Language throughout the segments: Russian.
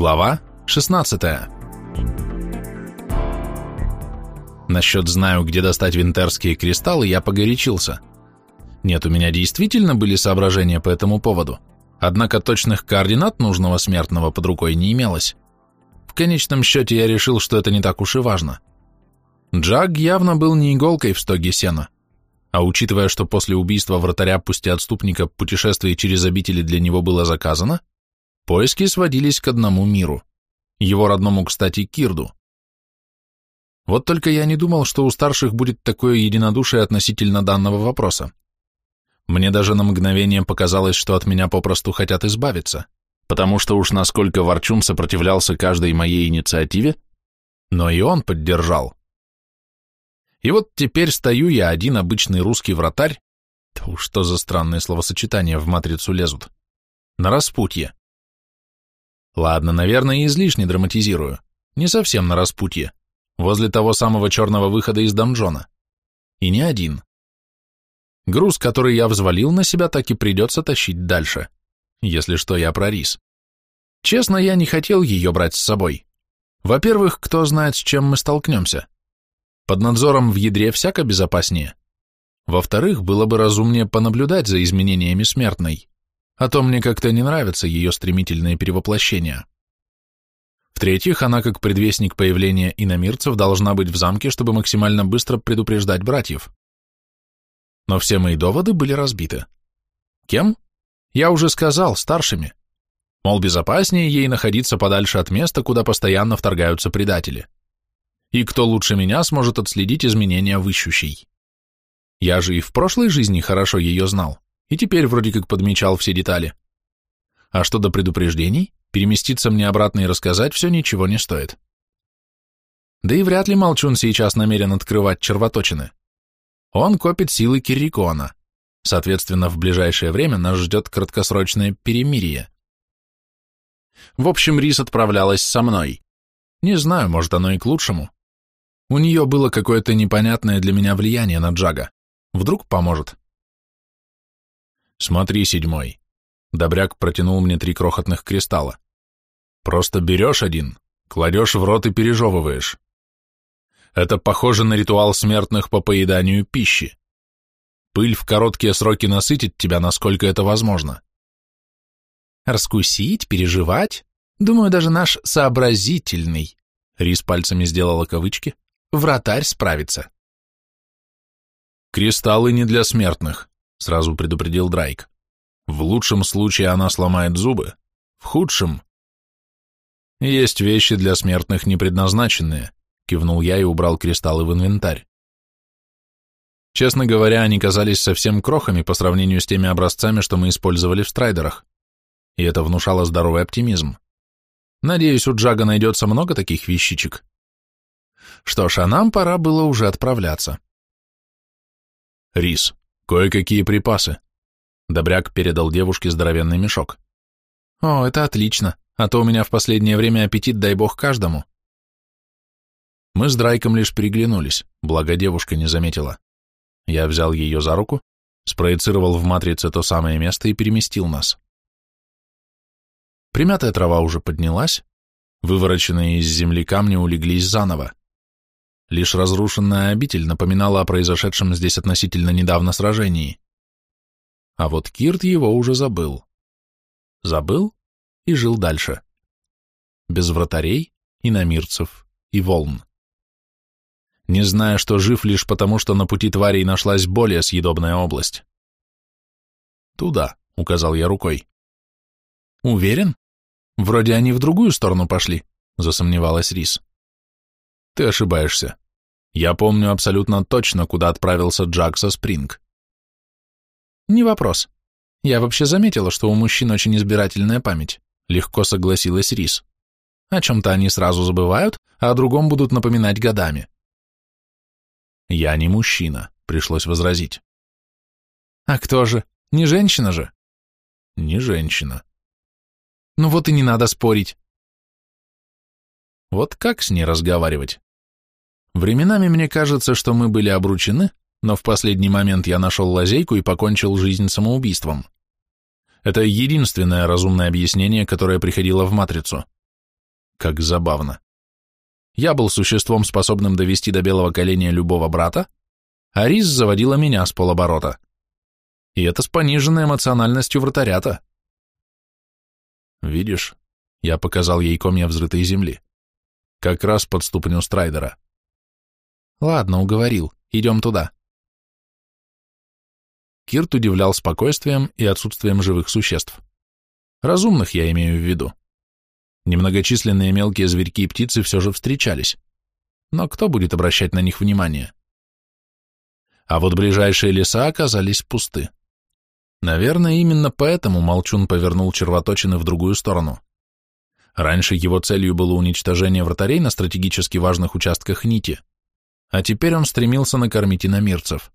Глава 16 Насчет «знаю, где достать винтерские кристаллы» я погорячился. Нет, у меня действительно были соображения по этому поводу, однако точных координат нужного смертного под рукой не имелось. В конечном счете я решил, что это не так уж и важно. Джаг явно был не иголкой в стоге сена, а учитывая, что после убийства вратаря пусти отступника путешествие через обители для него было заказано, поиски сводились к одному миру, его родному, кстати, Кирду. Вот только я не думал, что у старших будет такое единодушие относительно данного вопроса. Мне даже на мгновение показалось, что от меня попросту хотят избавиться потому что уж насколько Ворчун сопротивлялся каждой моей инициативе, но и он поддержал. И вот теперь стою я один обычный русский вратарь, уж что за странные словосочетания в матрицу лезут, на распутье. Ладно, наверное, излишне драматизирую, не совсем на распутье, возле того самого черного выхода из донжона. И не один. Груз, который я взвалил на себя, так и придется тащить дальше. Если что, я про рис. Честно, я не хотел ее брать с собой. Во-первых, кто знает, с чем мы столкнемся. Под надзором в ядре всяко безопаснее. Во-вторых, было бы разумнее понаблюдать за изменениями смертной, а то мне как-то не нравятся ее стремительные перевоплощения. В-третьих, она как предвестник появления иномирцев должна быть в замке, чтобы максимально быстро предупреждать братьев. Но все мои доводы были разбиты. Кем? Я уже сказал, старшими. Мол, безопаснее ей находиться подальше от места, куда постоянно вторгаются предатели. И кто лучше меня сможет отследить изменения в ищущей? Я же и в прошлой жизни хорошо ее знал, и теперь вроде как подмечал все детали. А что до предупреждений, переместиться мне обратно и рассказать все ничего не стоит. Да и вряд ли Молчун сейчас намерен открывать червоточины. Он копит силы Кирикона, Соответственно, в ближайшее время нас ждет краткосрочное перемирие. В общем, Рис отправлялась со мной. Не знаю, может, оно и к лучшему. У нее было какое-то непонятное для меня влияние на Джага. Вдруг поможет. Смотри, седьмой. Добряк протянул мне три крохотных кристалла. Просто берешь один, кладешь в рот и пережевываешь. Это похоже на ритуал смертных по поеданию пищи. Пыль в короткие сроки насытит тебя, насколько это возможно. Раскусить, переживать? Думаю, даже наш сообразительный, Рис пальцами сделала кавычки, вратарь справится. Кристаллы не для смертных, сразу предупредил Драйк. В лучшем случае она сломает зубы, в худшем... Есть вещи для смертных не предназначенные, кивнул я и убрал кристаллы в инвентарь. Честно говоря, они казались совсем крохами по сравнению с теми образцами, что мы использовали в страйдерах, и это внушало здоровый оптимизм. Надеюсь, у Джага найдется много таких вещичек. Что ж, а нам пора было уже отправляться. Рис, кое-какие припасы. Добряк передал девушке здоровенный мешок. О, это отлично, а то у меня в последнее время аппетит, дай бог, каждому. Мы с Драйком лишь переглянулись, благо девушка не заметила. Я взял ее за руку, спроецировал в матрице то самое место и переместил нас. Примятая трава уже поднялась, вывороченные из земли камни улеглись заново. Лишь разрушенная обитель напоминала о произошедшем здесь относительно недавно сражении. А вот Кирт его уже забыл. Забыл и жил дальше. Без вратарей, иномирцев и волн не зная, что жив лишь потому, что на пути тварей нашлась более съедобная область. «Туда», — указал я рукой. «Уверен? Вроде они в другую сторону пошли», — засомневалась Рис. «Ты ошибаешься. Я помню абсолютно точно, куда отправился Джакса Спринг». «Не вопрос. Я вообще заметила, что у мужчин очень избирательная память», — легко согласилась Рис. «О чем-то они сразу забывают, а о другом будут напоминать годами». «Я не мужчина», — пришлось возразить. «А кто же? Не женщина же?» «Не женщина». «Ну вот и не надо спорить». Вот как с ней разговаривать? Временами мне кажется, что мы были обручены, но в последний момент я нашел лазейку и покончил жизнь самоубийством. Это единственное разумное объяснение, которое приходило в матрицу. Как забавно. Я был существом, способным довести до белого коленя любого брата, а Рис заводила меня с полоборота. И это с пониженной эмоциональностью вратарята. Видишь, я показал ей комья взрытой земли. Как раз под ступню Страйдера. Ладно, уговорил, идем туда. Кирт удивлял спокойствием и отсутствием живых существ. Разумных я имею в виду. Немногочисленные мелкие зверьки и птицы все же встречались. Но кто будет обращать на них внимание? А вот ближайшие леса оказались пусты. Наверное, именно поэтому Молчун повернул червоточины в другую сторону. Раньше его целью было уничтожение вратарей на стратегически важных участках нити, а теперь он стремился накормить иномирцев.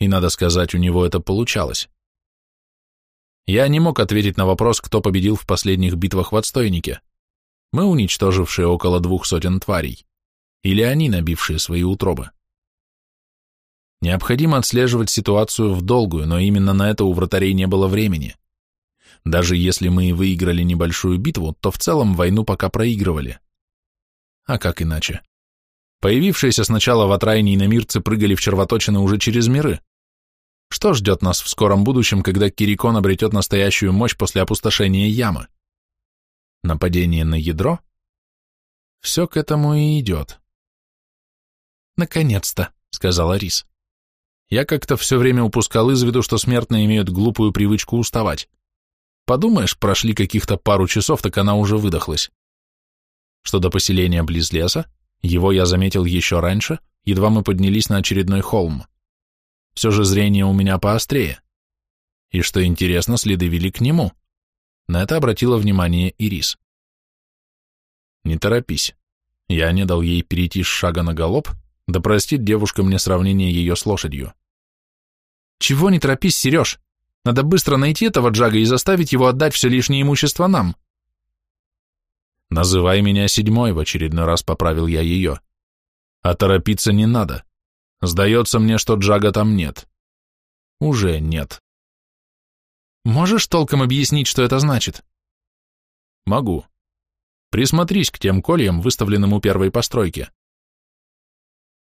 И, надо сказать, у него это получалось. Я не мог ответить на вопрос, кто победил в последних битвах в отстойнике. Мы, уничтожившие около двух сотен тварей. Или они, набившие свои утробы. Необходимо отслеживать ситуацию в долгую, но именно на это у вратарей не было времени. Даже если мы и выиграли небольшую битву, то в целом войну пока проигрывали. А как иначе? Появившиеся сначала в отрайне иномирцы прыгали в червоточины уже через миры. Что ждет нас в скором будущем, когда Кирикон обретет настоящую мощь после опустошения ямы? Нападение на ядро? Все к этому и идет. «Наконец-то», — сказала Рис. Я как-то все время упускал из виду, что смертные имеют глупую привычку уставать. Подумаешь, прошли каких-то пару часов, так она уже выдохлась. Что до поселения близ леса, его я заметил еще раньше, едва мы поднялись на очередной холм. Все же зрение у меня поострее. И что интересно, следы вели к нему. На это обратила внимание Ирис. Не торопись. Я не дал ей перейти с шага на галоп, да простит девушка мне сравнение ее с лошадью. Чего не торопись, Сереж? Надо быстро найти этого Джага и заставить его отдать все лишнее имущество нам. Называй меня седьмой, в очередной раз поправил я ее. А торопиться не надо. Сдается мне, что Джага там нет. Уже нет. Можешь толком объяснить, что это значит? Могу. Присмотрись к тем кольям, выставленным у первой постройки.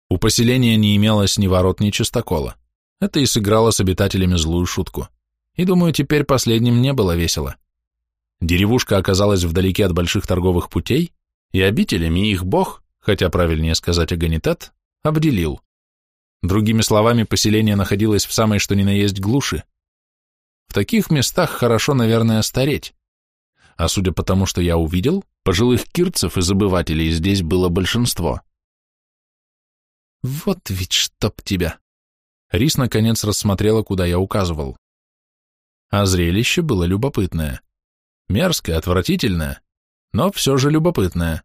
У поселения не имелось ни ворот, ни чистокола. Это и сыграло с обитателями злую шутку. И думаю, теперь последним не было весело. Деревушка оказалась вдалеке от больших торговых путей, и обителями их бог, хотя правильнее сказать Аганитет, обделил. Другими словами, поселение находилось в самой что ни на есть глуши. В таких местах хорошо, наверное, стареть. А судя по тому, что я увидел, пожилых кирцев и забывателей здесь было большинство. Вот ведь чтоб тебя! Рис наконец рассмотрела, куда я указывал. А зрелище было любопытное. Мерзкое, отвратительное, но все же любопытное.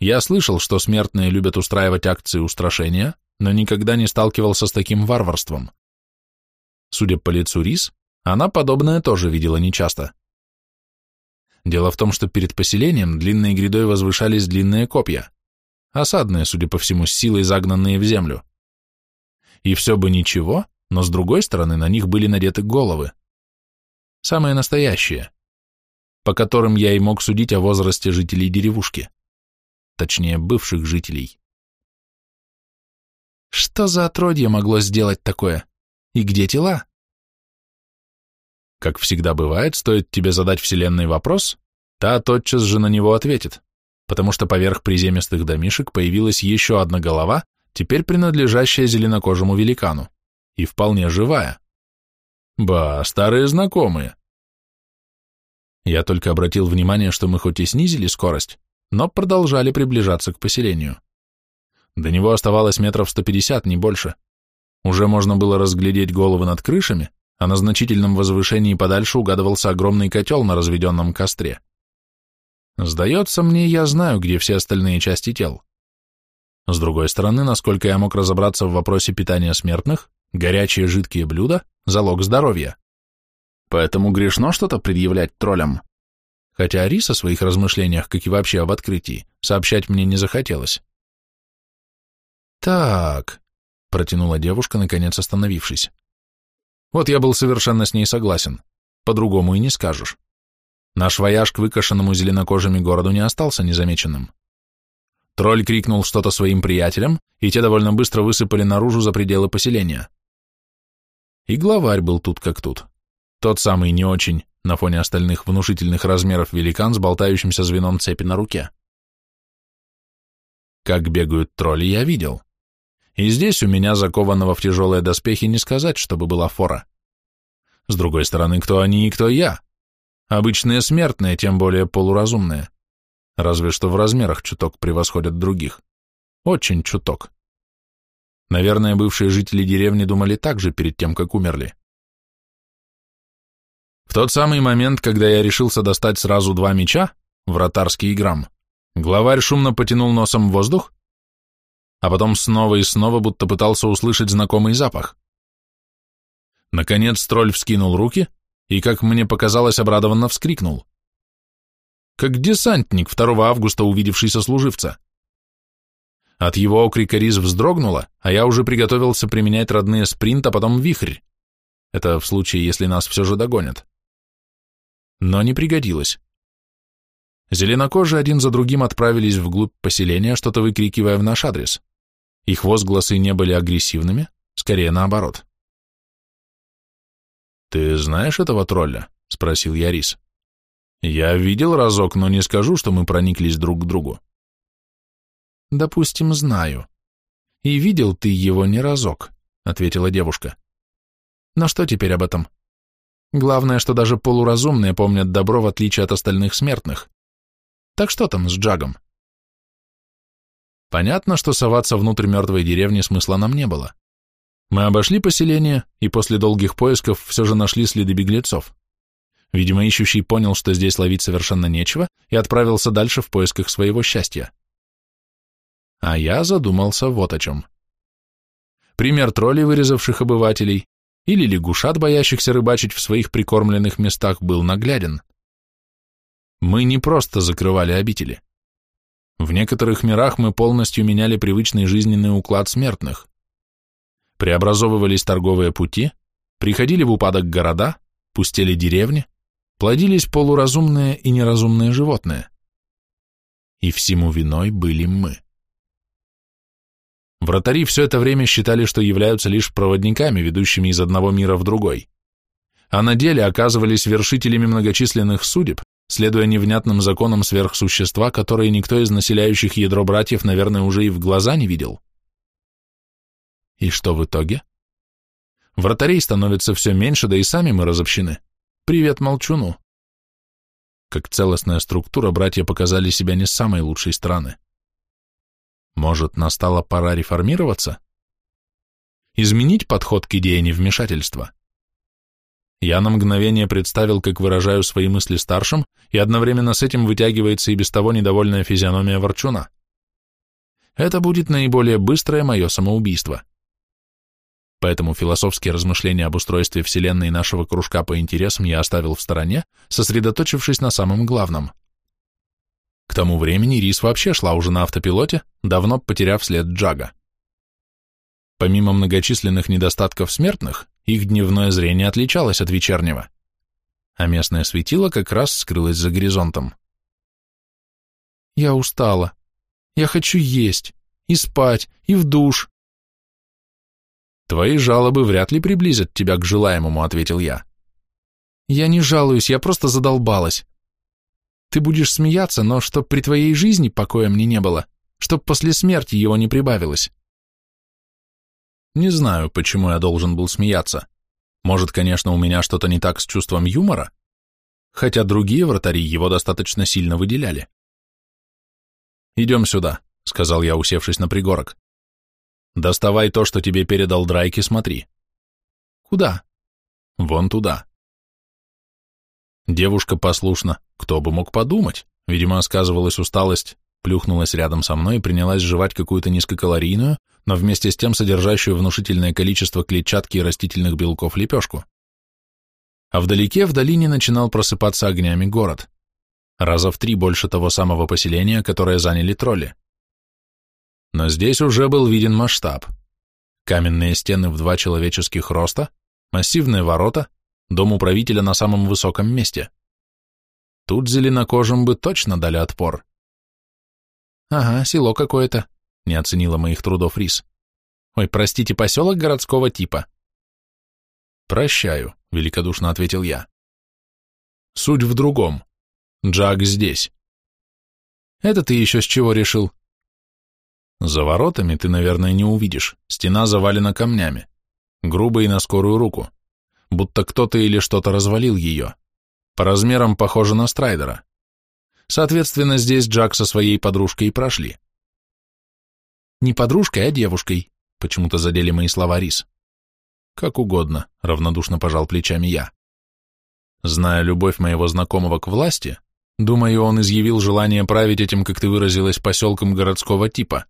Я слышал, что смертные любят устраивать акции устрашения, но никогда не сталкивался с таким варварством. Судя по лицу Рис, она подобное тоже видела нечасто. Дело в том, что перед поселением длинной грядой возвышались длинные копья, осадные, судя по всему, с силой загнанные в землю. И все бы ничего, но с другой стороны на них были надеты головы. Самые настоящие, по которым я и мог судить о возрасте жителей деревушки, точнее, бывших жителей. Что за отродье могло сделать такое? И где тела? Как всегда бывает, стоит тебе задать Вселенной вопрос, та тотчас же на него ответит, потому что поверх приземистых домишек появилась еще одна голова, теперь принадлежащая зеленокожему великану, и вполне живая. Ба, старые знакомые. Я только обратил внимание, что мы хоть и снизили скорость, но продолжали приближаться к поселению. До него оставалось метров 150, не больше. Уже можно было разглядеть головы над крышами, а на значительном возвышении подальше угадывался огромный котел на разведенном костре. Сдается мне, я знаю, где все остальные части тел. С другой стороны, насколько я мог разобраться в вопросе питания смертных, горячие жидкие блюда – залог здоровья. Поэтому грешно что-то предъявлять троллям. Хотя Арис о своих размышлениях, как и вообще об открытии, сообщать мне не захотелось. «Так», — протянула девушка, наконец остановившись. Вот я был совершенно с ней согласен. По-другому и не скажешь. Наш вояж к выкошенному зеленокожими городу не остался незамеченным. Тролль крикнул что-то своим приятелям, и те довольно быстро высыпали наружу за пределы поселения. И главарь был тут как тут. Тот самый не очень, на фоне остальных внушительных размеров великан с болтающимся звеном цепи на руке. Как бегают тролли, я видел. И здесь у меня, закованного в тяжелые доспехи, не сказать, чтобы была фора. С другой стороны, кто они и кто я? Обычные смертные, тем более полуразумные. Разве что в размерах чуток превосходят других. Очень чуток. Наверное, бывшие жители деревни думали так же перед тем, как умерли. В тот самый момент, когда я решился достать сразу два меча, вратарский и грамм, главарь шумно потянул носом в воздух, а потом снова и снова будто пытался услышать знакомый запах. Наконец тролль вскинул руки и, как мне показалось, обрадованно вскрикнул как десантник 2 августа, увидевший сослуживца. От его окрика Риз вздрогнула, а я уже приготовился применять родные спринт, а потом вихрь. Это в случае, если нас все же догонят. Но не пригодилось. Зеленокожие один за другим отправились вглубь поселения, что-то выкрикивая в наш адрес. Их возгласы не были агрессивными, скорее наоборот. «Ты знаешь этого тролля?» — спросил я Рис. Я видел разок, но не скажу, что мы прониклись друг к другу. Допустим, знаю. И видел ты его не разок, ответила девушка. Но что теперь об этом? Главное, что даже полуразумные помнят добро в отличие от остальных смертных. Так что там с Джагом? Понятно, что соваться внутрь мертвой деревни смысла нам не было. Мы обошли поселение и после долгих поисков все же нашли следы беглецов. Видимо, ищущий понял, что здесь ловить совершенно нечего, и отправился дальше в поисках своего счастья. А я задумался вот о чем. Пример троллей, вырезавших обывателей, или лягушат, боящихся рыбачить в своих прикормленных местах, был нагляден. Мы не просто закрывали обители. В некоторых мирах мы полностью меняли привычный жизненный уклад смертных. Преобразовывались торговые пути, приходили в упадок города, пустели деревни, плодились полуразумные и неразумные животные. И всему виной были мы. Вратари все это время считали, что являются лишь проводниками, ведущими из одного мира в другой, а на деле оказывались вершителями многочисленных судеб, следуя невнятным законам сверхсущества, которые никто из населяющих ядро братьев, наверное, уже и в глаза не видел. И что в итоге? Вратарей становится все меньше, да и сами мы разобщены. Привет молчуну. Как целостная структура, братья показали себя не с самой лучшей стороны. Может, настала пора реформироваться? Изменить подход к идее невмешательства? Я на мгновение представил, как выражаю свои мысли старшим, и одновременно с этим вытягивается и без того недовольная физиономия ворчуна. Это будет наиболее быстрое мое самоубийство поэтому философские размышления об устройстве Вселенной нашего кружка по интересам я оставил в стороне, сосредоточившись на самом главном. К тому времени Рис вообще шла уже на автопилоте, давно потеряв след Джага. Помимо многочисленных недостатков смертных, их дневное зрение отличалось от вечернего, а местное светило как раз скрылось за горизонтом. «Я устала. Я хочу есть, и спать, и в душ», «Твои жалобы вряд ли приблизят тебя к желаемому», — ответил я. «Я не жалуюсь, я просто задолбалась. Ты будешь смеяться, но чтоб при твоей жизни покоя мне не было, чтоб после смерти его не прибавилось». Не знаю, почему я должен был смеяться. Может, конечно, у меня что-то не так с чувством юмора, хотя другие вратари его достаточно сильно выделяли. «Идем сюда», — сказал я, усевшись на пригорок. Доставай то, что тебе передал Драйки, смотри. Куда? Вон туда. Девушка послушна. Кто бы мог подумать? Видимо, сказывалась усталость, плюхнулась рядом со мной и принялась жевать какую-то низкокалорийную, но вместе с тем содержащую внушительное количество клетчатки и растительных белков лепешку. А вдалеке, в долине, начинал просыпаться огнями город. Раза в три больше того самого поселения, которое заняли тролли но здесь уже был виден масштаб. Каменные стены в два человеческих роста, массивные ворота, дом управителя на самом высоком месте. Тут зеленокожим бы точно дали отпор. Ага, село какое-то, не оценила моих трудов Рис. Ой, простите, поселок городского типа. Прощаю, великодушно ответил я. Суть в другом. Джаг здесь. Это ты еще с чего решил? За воротами ты, наверное, не увидишь. Стена завалена камнями. Грубо и на скорую руку. Будто кто-то или что-то развалил ее. По размерам похоже на Страйдера. Соответственно, здесь Джак со своей подружкой прошли. Не подружкой, а девушкой, почему-то задели мои слова Рис. Как угодно, равнодушно пожал плечами я. Зная любовь моего знакомого к власти, думаю, он изъявил желание править этим, как ты выразилась, поселком городского типа.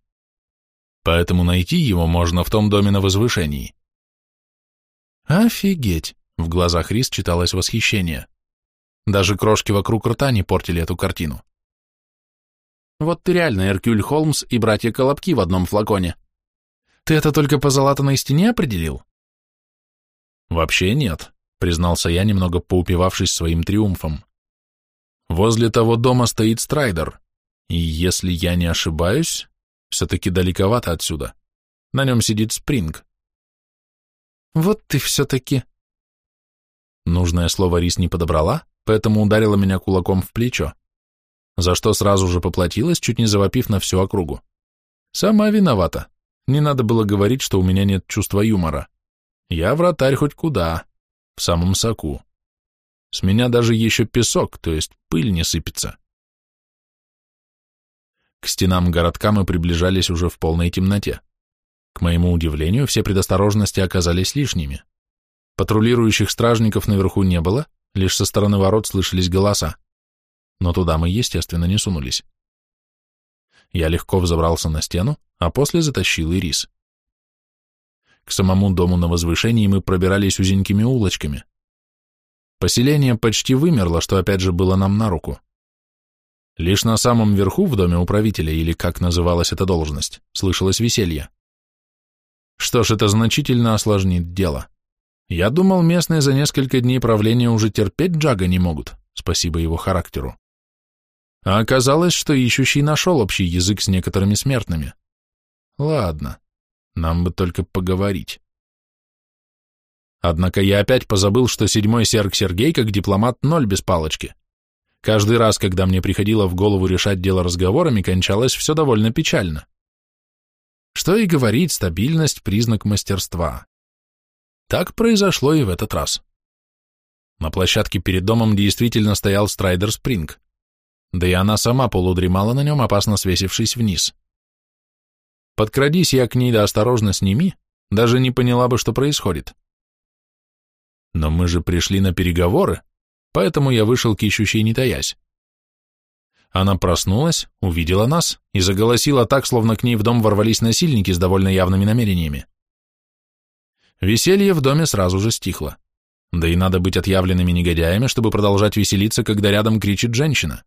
Поэтому найти его можно в том доме на возвышении. Офигеть! В глазах Рис читалось восхищение. Даже крошки вокруг рта не портили эту картину. Вот ты реально Эркюль Холмс и братья Колобки в одном флаконе. Ты это только по залатанной стене определил? Вообще нет, признался я, немного поупивавшись своим триумфом. Возле того дома стоит Страйдер, и если я не ошибаюсь, все-таки далековато отсюда. На нем сидит Спринг. Вот ты все-таки... Нужное слово Рис не подобрала, поэтому ударила меня кулаком в плечо, за что сразу же поплатилась, чуть не завопив на всю округу. Сама виновата. Не надо было говорить, что у меня нет чувства юмора. Я вратарь хоть куда, в самом соку. С меня даже еще песок, то есть пыль не сыпется. К стенам городка мы приближались уже в полной темноте. К моему удивлению, все предосторожности оказались лишними. Патрулирующих стражников наверху не было, лишь со стороны ворот слышались голоса. Но туда мы, естественно, не сунулись. Я легко взобрался на стену, а после затащил Ирис. К самому дому на возвышении мы пробирались узенькими улочками. Поселение почти вымерло, что опять же было нам на руку. Лишь на самом верху, в доме управителя, или как называлась эта должность, слышалось веселье. Что ж, это значительно осложнит дело. Я думал, местные за несколько дней правления уже терпеть Джага не могут, спасибо его характеру. А оказалось, что ищущий нашел общий язык с некоторыми смертными. Ладно, нам бы только поговорить. Однако я опять позабыл, что седьмой серк Сергей как дипломат ноль без палочки. Каждый раз, когда мне приходило в голову решать дело разговорами, кончалось все довольно печально. Что и говорить, стабильность – признак мастерства. Так произошло и в этот раз. На площадке перед домом действительно стоял Страйдер Спринг, да и она сама полудремала на нем, опасно свесившись вниз. Подкрадись я к ней да осторожно сними, даже не поняла бы, что происходит. Но мы же пришли на переговоры, поэтому я вышел к ищущей не таясь. Она проснулась, увидела нас и заголосила так, словно к ней в дом ворвались насильники с довольно явными намерениями. Веселье в доме сразу же стихло. Да и надо быть отъявленными негодяями, чтобы продолжать веселиться, когда рядом кричит женщина.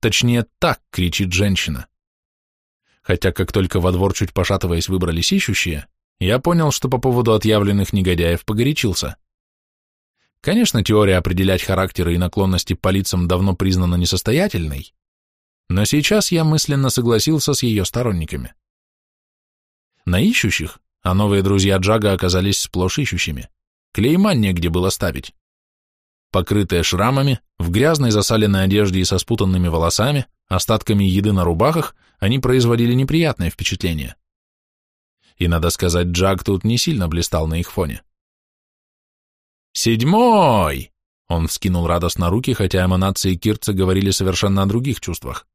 Точнее, так кричит женщина. Хотя как только во двор, чуть пошатываясь, выбрались ищущие, я понял, что по поводу отъявленных негодяев погорячился. Конечно, теория определять характеры и наклонности по лицам давно признана несостоятельной, но сейчас я мысленно согласился с ее сторонниками. На ищущих а новые друзья Джага оказались сплошь ищущими. Клейма негде было ставить. Покрытые шрамами, в грязной засаленной одежде и со спутанными волосами, остатками еды на рубахах, они производили неприятное впечатление. И, надо сказать, Джаг тут не сильно блистал на их фоне. «Седьмой!» Он вскинул радостно руки, хотя эманации Кирца говорили совершенно о других чувствах.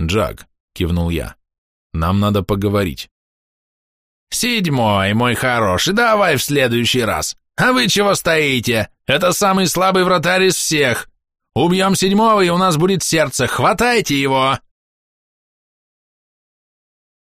«Джаг», — кивнул я, — «нам надо поговорить». «Седьмой, мой хороший, давай в следующий раз. А вы чего стоите? Это самый слабый вратарь из всех. Убьем седьмого, и у нас будет сердце. Хватайте его!»